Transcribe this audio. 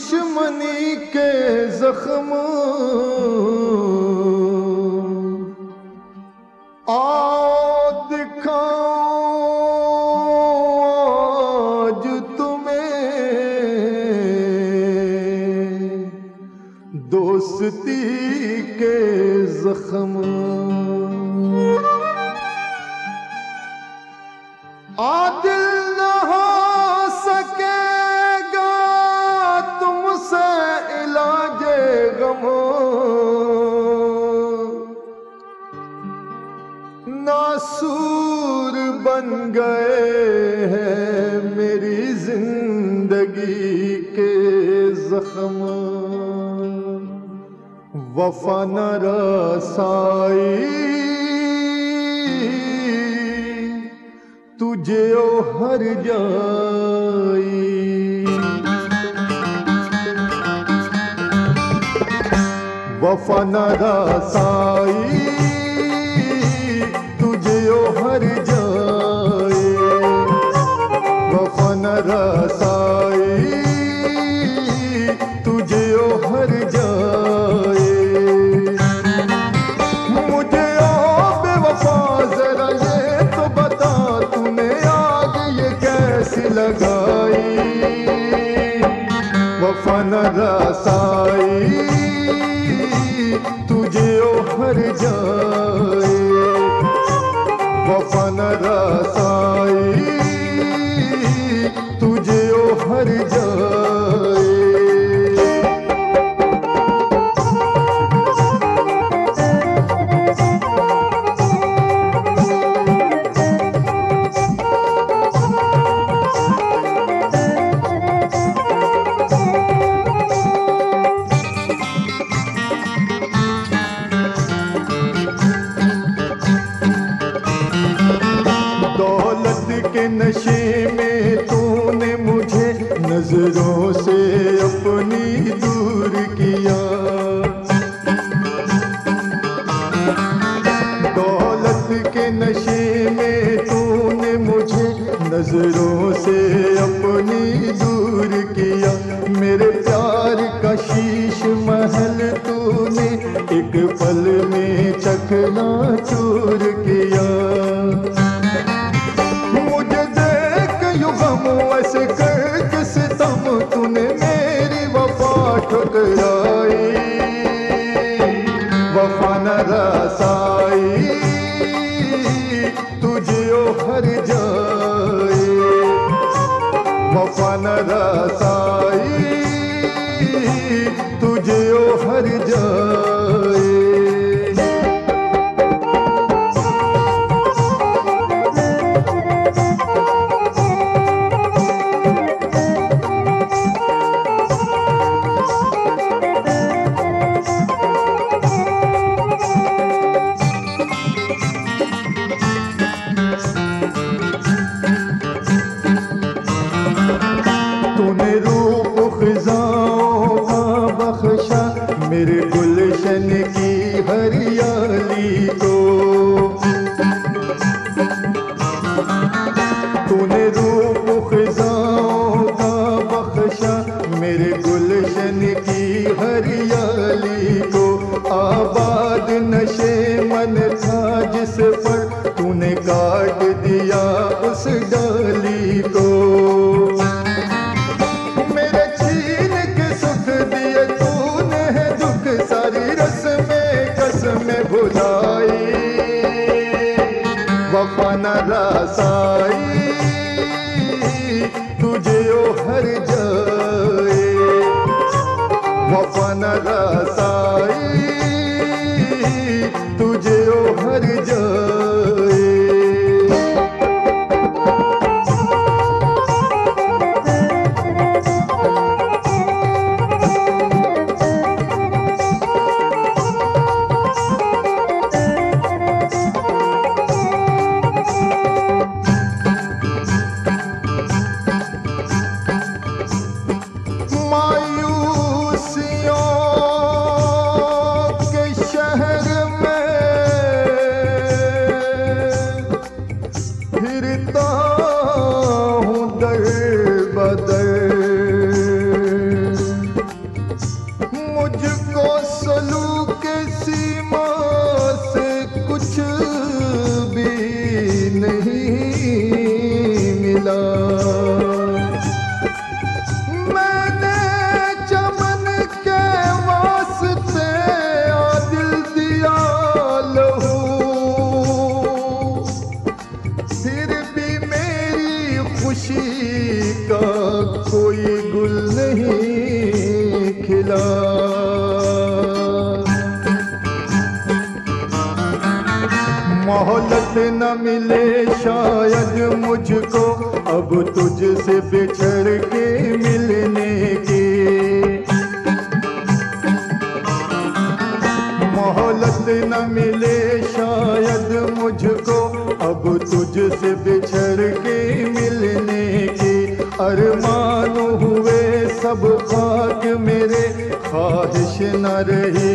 दुश्मनी के जख्म। आओ दिखाओ आज तुम्हें दोस्ती के जख्म। गम नासूर बन गए हैं मेरी ज़िंदगी के जख्म। वफा न रसाई। तुझे ओ हर जाई। वफा न रसाई तुझे ओ हर जाए। वफा न रसाई तुझे ओ हर जाए। मुझे ओ बेवफा जरा ये तो बता, तूने आग ये कैसी लगाई? वफा वफा महल तूने एक पल में चकना चूर किया। मुझे देख युगम ऐसे करके सितम तूने मेरी वफा ठुकराई। वफा न रसाई, तुझे ओ हर जाए। वफा न रसाई तुझे तूने रूप खिजाओं का बख्शा, मेरे गुलशन की हरियाली को। आबाद नशे मन था जिस पर तूने काट दिया उस डाली वफा न रसाई तुझे ओ हर जाए वफा न रसाई खुशी का कोई गुल नहीं खिला। मोहलत न मिले शायद मुझको, अब तुझसे बिछड़ के मिलने की। मोहलत न मिले शायद मुझको, अब तुझसे बिछड़ रही